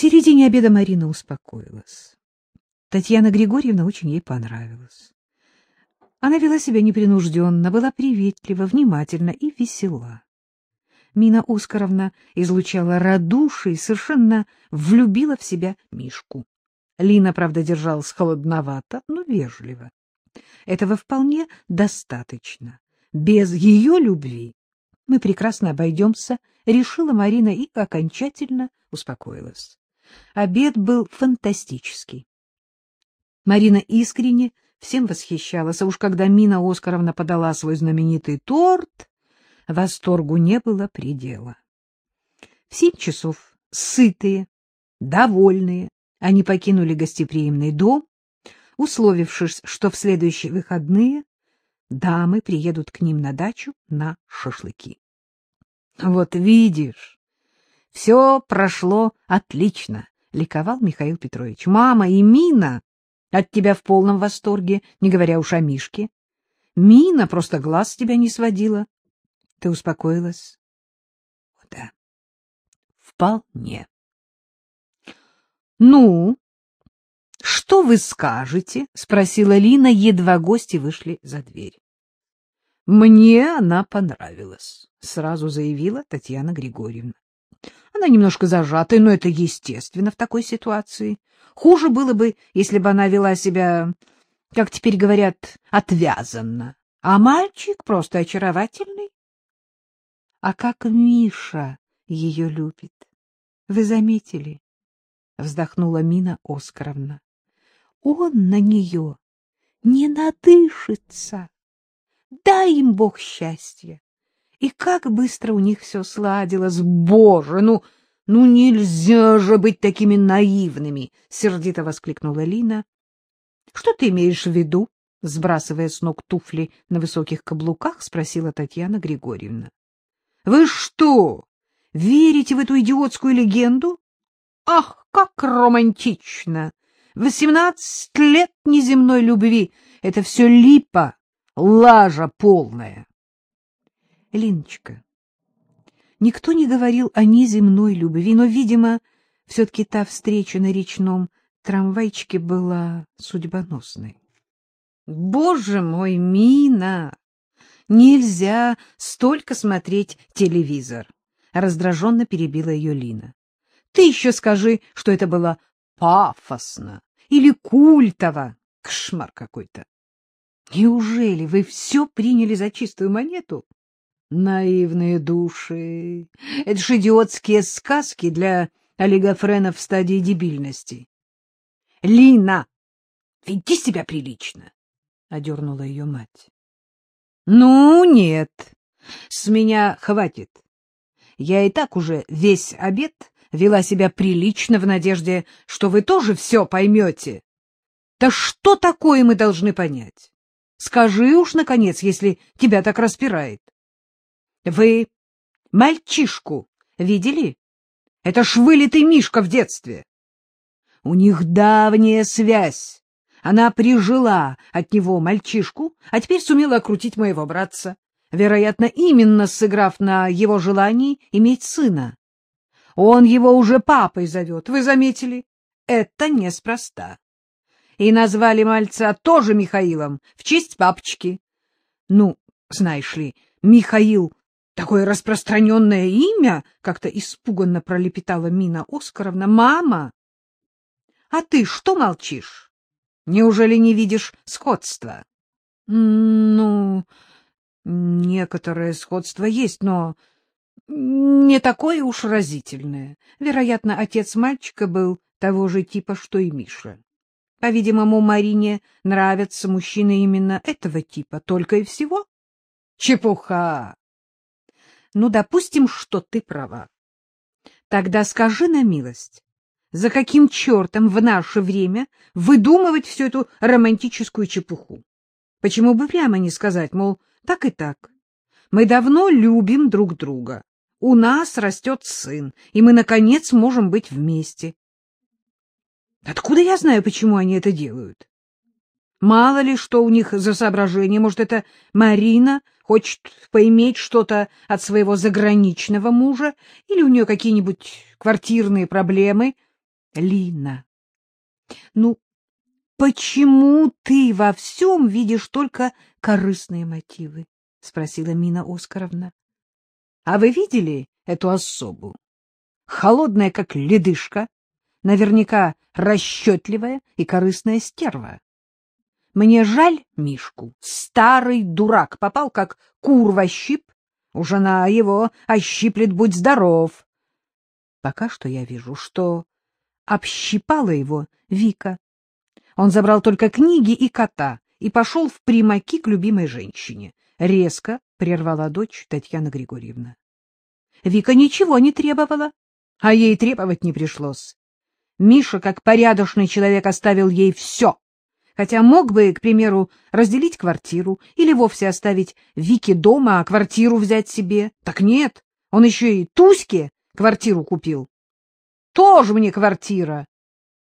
середине обеда Марина успокоилась. Татьяна Григорьевна очень ей понравилась. Она вела себя непринужденно, была приветлива, внимательна и весела. Мина Оскаровна излучала радушие и совершенно влюбила в себя Мишку. Лина, правда, держалась холодновато, но вежливо. Этого вполне достаточно. Без ее любви мы прекрасно обойдемся, решила Марина и окончательно успокоилась. Обед был фантастический. Марина искренне всем восхищалась, а уж когда Мина Оскаровна подала свой знаменитый торт, восторгу не было предела. В семь часов, сытые, довольные, они покинули гостеприимный дом, условившись, что в следующие выходные дамы приедут к ним на дачу на шашлыки. — Вот видишь, все прошло отлично, — ликовал Михаил Петрович. — Мама и Мина от тебя в полном восторге, не говоря уж о Мишке. Мина просто глаз с тебя не сводила. Ты успокоилась? — Да. — Вполне. — Ну, что вы скажете? — спросила Лина, едва гости вышли за дверь. — Мне она понравилась, — сразу заявила Татьяна Григорьевна. Она немножко зажатая, но это естественно в такой ситуации. Хуже было бы, если бы она вела себя, как теперь говорят, отвязанно. А мальчик просто очаровательный. А как Миша ее любит, вы заметили? Вздохнула Мина Оскаровна. Он на нее не надышится. Дай им Бог счастья. И как быстро у них все сладилось. Боже, ну, ну нельзя же быть такими наивными, — сердито воскликнула Лина. — Что ты имеешь в виду? — сбрасывая с ног туфли на высоких каблуках, спросила Татьяна Григорьевна. — Вы что, верите в эту идиотскую легенду? Ах, как романтично! Восемнадцать лет неземной любви — это все липа, лажа полная. Линочка, никто не говорил о неземной любви, но, видимо, все-таки та встреча на речном трамвайчике была судьбоносной. Боже мой, Мина! Нельзя столько смотреть телевизор! Раздраженно перебила ее Лина. Ты еще скажи, что это было пафосно или культово. Кошмар какой-то. Неужели вы все приняли за чистую монету? Наивные души. Это ж идиотские сказки для олигофренов в стадии дебильности. — Лина, веди себя прилично, — одернула ее мать. — Ну, нет, с меня хватит. Я и так уже весь обед вела себя прилично в надежде, что вы тоже все поймете. Да что такое мы должны понять? Скажи уж, наконец, если тебя так распирает. Вы мальчишку видели? Это ж вылитый Мишка в детстве. У них давняя связь. Она прижила от него мальчишку, а теперь сумела окрутить моего братца, вероятно, именно сыграв на его желании иметь сына. Он его уже папой зовет, вы заметили? Это неспроста. И назвали мальца тоже Михаилом в честь папочки. Ну, знаешь ли, Михаил Такое распространенное имя, — как-то испуганно пролепетала Мина Оскаровна. — Мама! А ты что молчишь? Неужели не видишь сходства? — Ну, некоторое сходство есть, но не такое уж разительное. Вероятно, отец мальчика был того же типа, что и Миша. По-видимому, Марине нравятся мужчины именно этого типа, только и всего. Чепуха! Ну, допустим, что ты права. Тогда скажи на милость, за каким чертом в наше время выдумывать всю эту романтическую чепуху? Почему бы прямо не сказать, мол, так и так. Мы давно любим друг друга. У нас растет сын, и мы, наконец, можем быть вместе. Откуда я знаю, почему они это делают? Мало ли, что у них за соображение. Может, это Марина хочет поиметь что-то от своего заграничного мужа, или у нее какие-нибудь квартирные проблемы. — Лина, ну, почему ты во всем видишь только корыстные мотивы? — спросила Мина Оскаровна. — А вы видели эту особу? Холодная, как ледышка, наверняка расчетливая и корыстная стерва. Мне жаль Мишку. Старый дурак попал, как кур во щип. У жена его ощиплет, будь здоров. Пока что я вижу, что общипала его Вика. Он забрал только книги и кота и пошел в примаки к любимой женщине. Резко прервала дочь Татьяна Григорьевна. Вика ничего не требовала, а ей требовать не пришлось. Миша, как порядочный человек, оставил ей все, хотя мог бы, к примеру, разделить квартиру или вовсе оставить Вике дома, а квартиру взять себе. Так нет, он еще и Туське квартиру купил. Тоже мне квартира.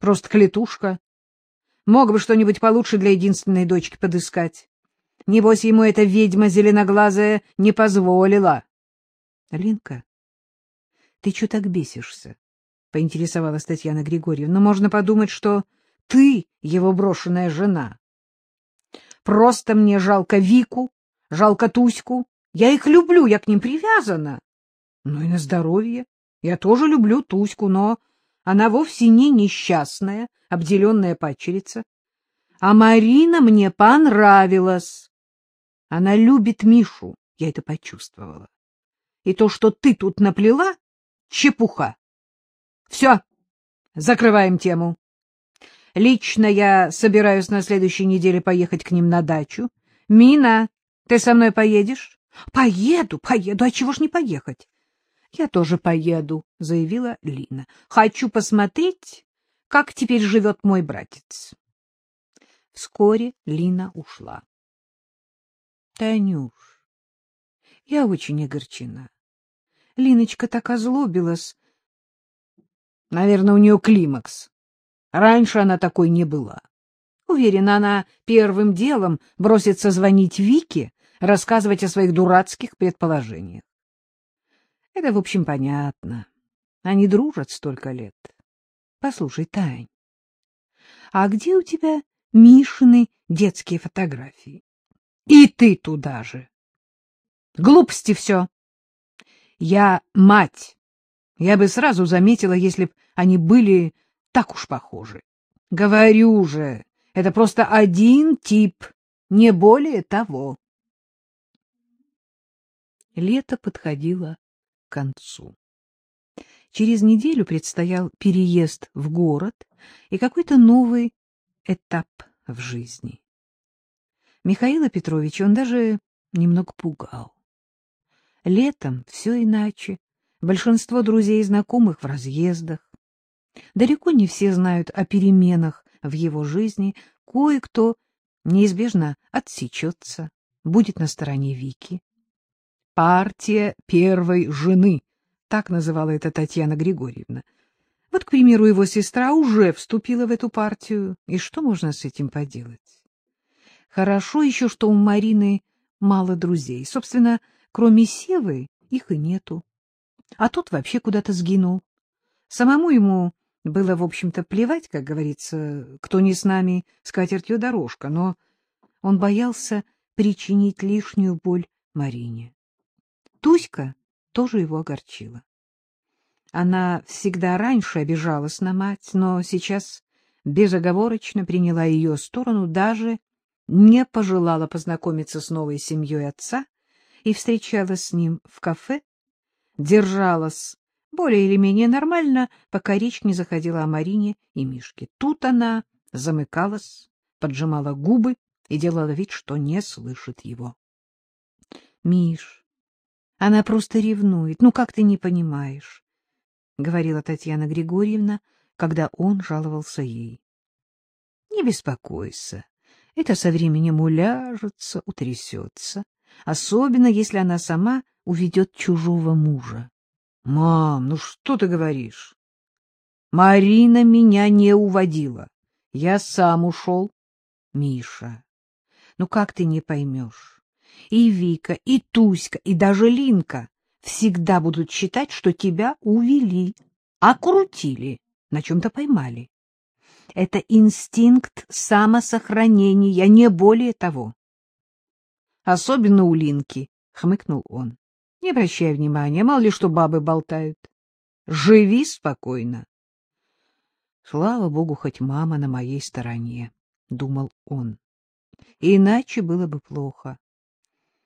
Просто клетушка. Мог бы что-нибудь получше для единственной дочки подыскать. Небось, ему эта ведьма зеленоглазая не позволила. — Линка, ты что так бесишься? — поинтересовалась Татьяна Григорьевна. — Можно подумать, что ты его брошенная жена. Просто мне жалко Вику, жалко Туську. Я их люблю, я к ним привязана. Ну и на здоровье. Я тоже люблю Туську, но она вовсе не несчастная, обделенная падчерица. А Марина мне понравилась. Она любит Мишу, я это почувствовала. И то, что ты тут наплела, — чепуха. Все, закрываем тему. Лично я собираюсь на следующей неделе поехать к ним на дачу. Мина, ты со мной поедешь? Поеду, поеду. А чего ж не поехать? Я тоже поеду, заявила Лина. Хочу посмотреть, как теперь живет мой братец. Вскоре Лина ушла. Танюш, я очень огорчена. Линочка так озлобилась. Наверное, у нее климакс. Раньше она такой не была. Уверена, она первым делом бросится звонить Вике, рассказывать о своих дурацких предположениях. Это, в общем, понятно. Они дружат столько лет. Послушай, Тань, а где у тебя Мишины детские фотографии? И ты туда же. Глупости все. Я мать. Я бы сразу заметила, если б они были так уж похожи. Говорю же, это просто один тип, не более того. Лето подходило к концу. Через неделю предстоял переезд в город и какой-то новый этап в жизни. Михаила Петровича он даже немного пугал. Летом все иначе. Большинство друзей и знакомых в разъездах. Далеко не все знают о переменах в его жизни. Кое-кто неизбежно отсечется, будет на стороне Вики. Партия первой жены, так называла это Татьяна Григорьевна. Вот, к примеру, его сестра уже вступила в эту партию, и что можно с этим поделать? Хорошо еще, что у Марины мало друзей. Собственно, кроме Севы их и нету. А тот вообще куда-то сгинул. Самому ему было, в общем-то, плевать, как говорится, кто не с нами, с катертью дорожка, но он боялся причинить лишнюю боль Марине. Туська тоже его огорчила. Она всегда раньше обижалась на мать, но сейчас безоговорочно приняла ее сторону, даже не пожелала познакомиться с новой семьей отца и встречалась с ним в кафе, держалась более или менее нормально, пока речь не заходила о Марине и Мишке. Тут она замыкалась, поджимала губы и делала вид, что не слышит его. — Миш, она просто ревнует. Ну, как ты не понимаешь? — говорила Татьяна Григорьевна, когда он жаловался ей. — Не беспокойся. Это со временем уляжется, утрясется, особенно если она сама уведет чужого мужа. — Мам, ну что ты говоришь? Марина меня не уводила. Я сам ушел. Миша, ну как ты не поймешь? и Вика, и Туська, и даже Линка всегда будут считать, что тебя увели, окрутили. на чем-то поймали. Это инстинкт самосохранения, не более того. Особенно у Линки, — хмыкнул он. Не обращай внимания, мало ли что бабы болтают. Живи спокойно. Слава богу, хоть мама на моей стороне, — думал он. Иначе было бы плохо.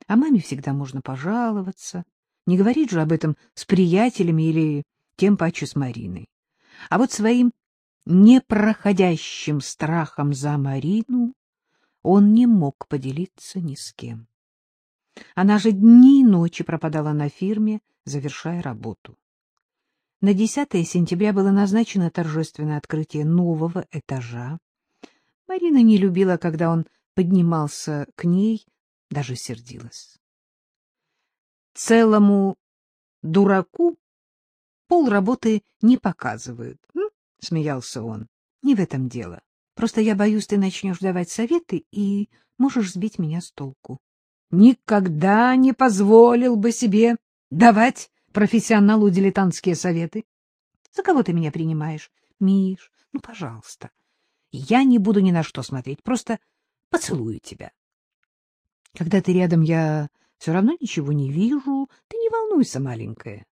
А маме всегда можно пожаловаться. Не говорить же об этом с приятелями или тем паче с Мариной. А вот своим непроходящим страхом за Марину он не мог поделиться ни с кем. Она же дни и ночи пропадала на фирме, завершая работу. На 10 сентября было назначено торжественное открытие нового этажа. Марина не любила, когда он поднимался к ней, даже сердилась. Целому дураку пол работы не показывают, — смеялся он. — Не в этом дело. Просто я боюсь, ты начнешь давать советы и можешь сбить меня с толку. Никогда не позволил бы себе давать профессионалу дилетантские советы. За кого ты меня принимаешь? Миш, ну, пожалуйста. Я не буду ни на что смотреть, просто поцелую тебя. Когда ты рядом, я все равно ничего не вижу. Ты не волнуйся, маленькая.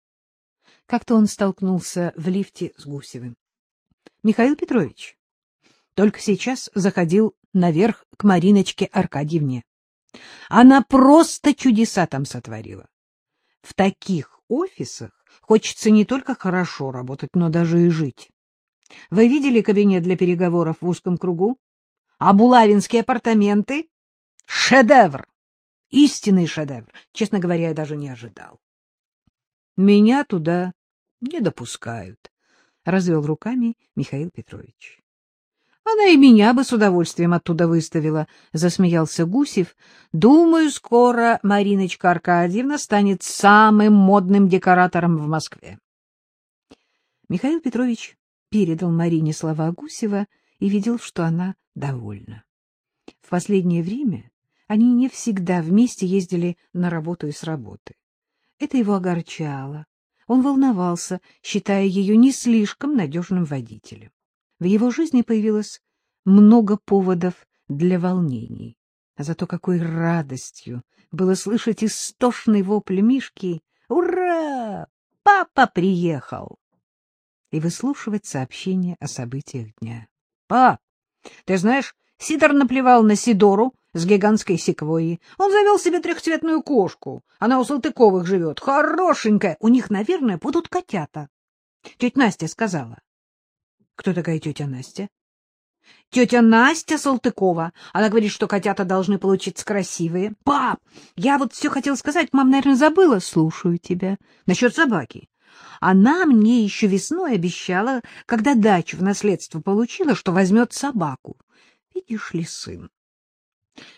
Как-то он столкнулся в лифте с Гусевым. Михаил Петрович только сейчас заходил наверх к Мариночке Аркадьевне. Она просто чудеса там сотворила. В таких офисах хочется не только хорошо работать, но даже и жить. Вы видели кабинет для переговоров в узком кругу? А булавинские апартаменты? Шедевр! Истинный шедевр. Честно говоря, я даже не ожидал. Меня туда не допускают. — развел руками Михаил Петрович. — Она и меня бы с удовольствием оттуда выставила, — засмеялся Гусев. — Думаю, скоро Мариночка Аркадьевна станет самым модным декоратором в Москве. Михаил Петрович передал Марине слова Гусева и видел, что она довольна. В последнее время они не всегда вместе ездили на работу и с работы. Это его огорчало. Он волновался, считая ее не слишком надежным водителем. В его жизни появилось много поводов для волнений. А зато какой радостью было слышать истошный вопль Мишки «Ура! Папа приехал!» и выслушивать сообщения о событиях дня. — Пап, ты знаешь, Сидор наплевал на Сидору с гигантской секвойи. Он завел себе трехцветную кошку. Она у Салтыковых живет. Хорошенькая. У них, наверное, будут котята. Тетя Настя сказала. — Кто такая тетя Настя? — Тетя Настя Салтыкова. Она говорит, что котята должны получиться красивые. — Пап, я вот все хотела сказать, мам, наверное, забыла. — Слушаю тебя. — Насчет собаки. Она мне еще весной обещала, когда дачу в наследство получила, что возьмет собаку. Видишь ли, сын,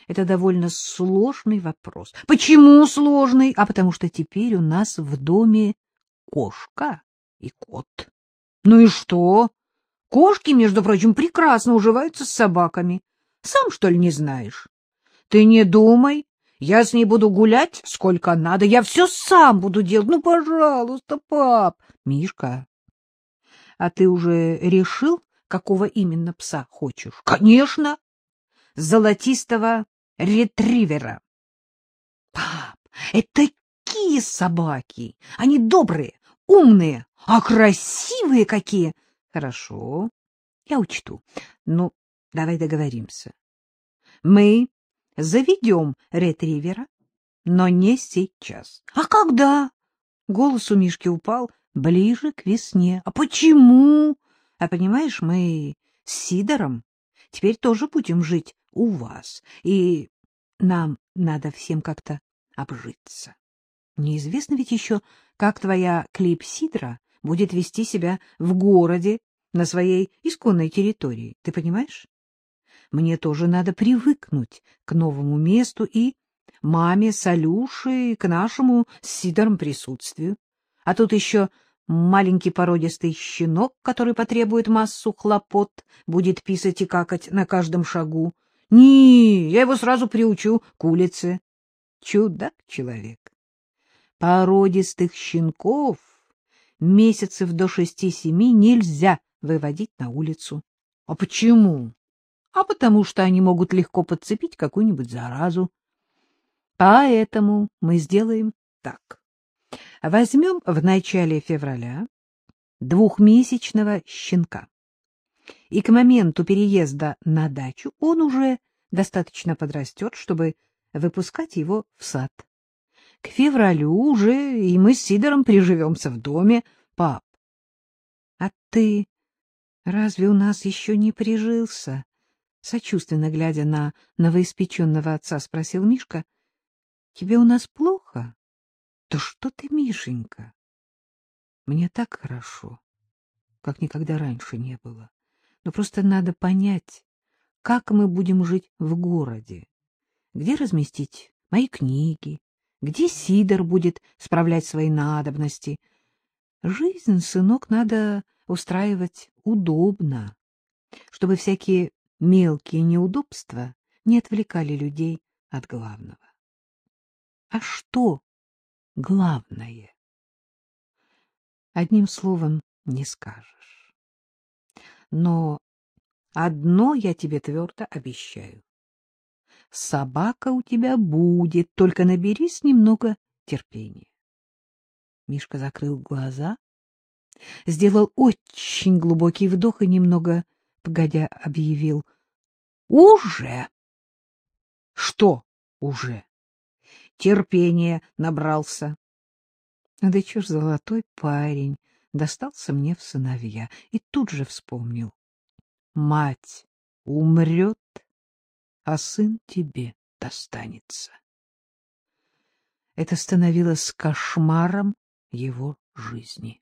это довольно сложный вопрос. Почему сложный? А потому что теперь у нас в доме кошка и кот. Ну и что? Кошки, между прочим, прекрасно уживаются с собаками. Сам, что ли, не знаешь? Ты не думай. Я с ней буду гулять сколько надо. Я все сам буду делать. Ну, пожалуйста, пап. Мишка, а ты уже решил, какого именно пса хочешь? Конечно золотистого ретривера. — Пап, это такие собаки! Они добрые, умные, а красивые какие! — Хорошо, я учту. Ну, давай договоримся. Мы заведем ретривера, но не сейчас. — А когда? Голос у Мишки упал ближе к весне. — А почему? А понимаешь, мы с Сидором теперь тоже будем жить у вас, и нам надо всем как-то обжиться. Неизвестно ведь еще, как твоя клипсидра будет вести себя в городе на своей исконной территории, ты понимаешь? Мне тоже надо привыкнуть к новому месту и маме с Алюшей, к нашему с Сидором присутствию. А тут еще маленький породистый щенок, который потребует массу хлопот, будет писать и какать на каждом шагу, не, я его сразу приучу к улице. Чудак-человек. Породистых щенков месяцев до шести-семи нельзя выводить на улицу. — А почему? — А потому что они могут легко подцепить какую-нибудь заразу. Поэтому мы сделаем так. Возьмем в начале февраля двухмесячного щенка. И к моменту переезда на дачу он уже достаточно подрастет, чтобы выпускать его в сад. К февралю уже и мы с Сидором приживемся в доме. Пап, а ты разве у нас еще не прижился? Сочувственно глядя на новоиспеченного отца, спросил Мишка. — Тебе у нас плохо? — Да что ты, Мишенька? Мне так хорошо, как никогда раньше не было. Но просто надо понять, как мы будем жить в городе, где разместить мои книги, где Сидор будет справлять свои надобности. Жизнь, сынок, надо устраивать удобно, чтобы всякие мелкие неудобства не отвлекали людей от главного. А что главное? Одним словом не скажешь. Но одно я тебе твердо обещаю. Собака у тебя будет, только наберись немного терпения. Мишка закрыл глаза, сделал очень глубокий вдох и немного, погодя, объявил. — Уже? — Что уже? Терпение набрался. Да чё ж золотой парень достался мне в сыновья и тут же вспомнил. Мать умрет, а сын тебе достанется. Это становилось кошмаром его жизни.